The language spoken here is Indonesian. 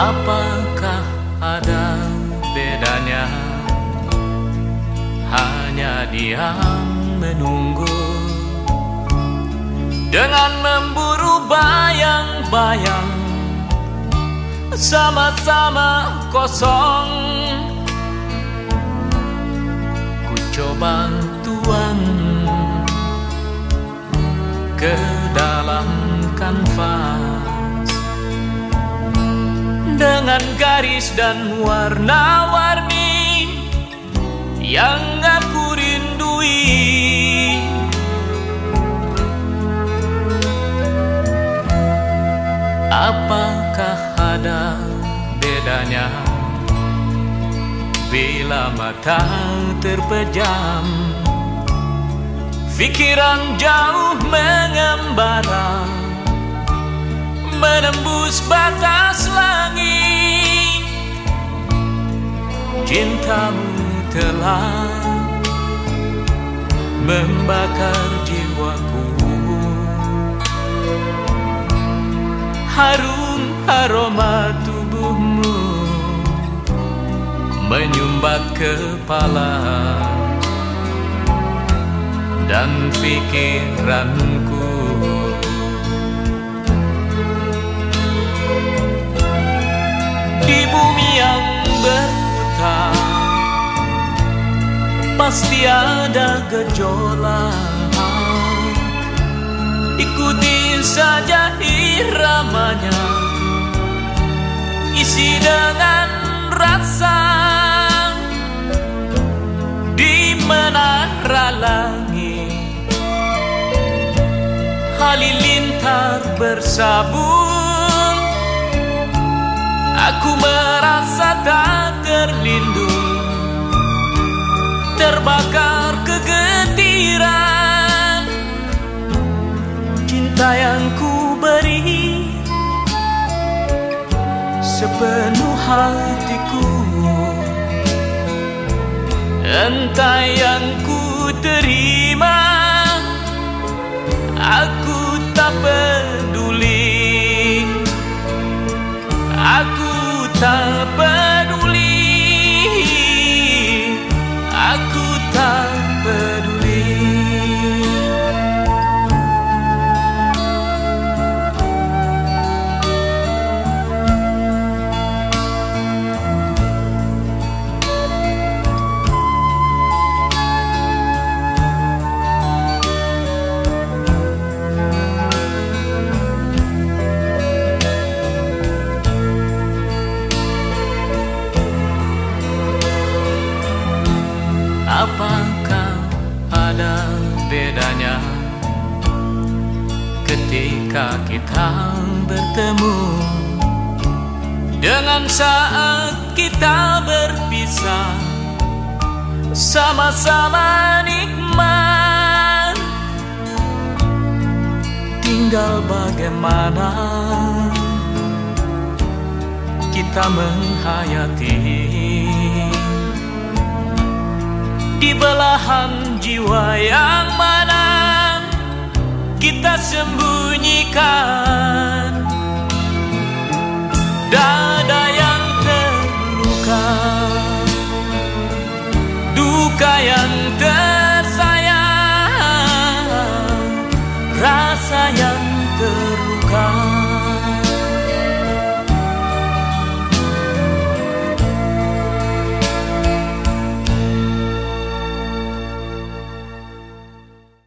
Apakah ada bedanya? Hanya diam menunggu. Dengan memburu bayang-bayang. Sama-sama kosong. Ku coba tuang Ke dalam kanvas dengan garis dan warna-warni yang aku rindui. Apakah ada bedanya bila mata terpejam? Pikiran jauh mengembara menembus batas Cintamu telah membakar jiwaku. Harum aroma tubuhmu menyumbat kepala dan pikiranku Pasti ada gejolak. Ikuti saja iramanya. Isi dengan rasa. Di menara langit. Halilintar bersabung Aku merasa tak terlindung Terbakar kegetiran. Cinta yang ku beri Sepenuh hatiku. Entah yang ku terima bedanya ketika kita bertemu. Dengan saat kita berpisah sama-sama nikmat. Tinggal bagaimana kita menghayati. Di belahan jiwa yang mana kita sembunyikan.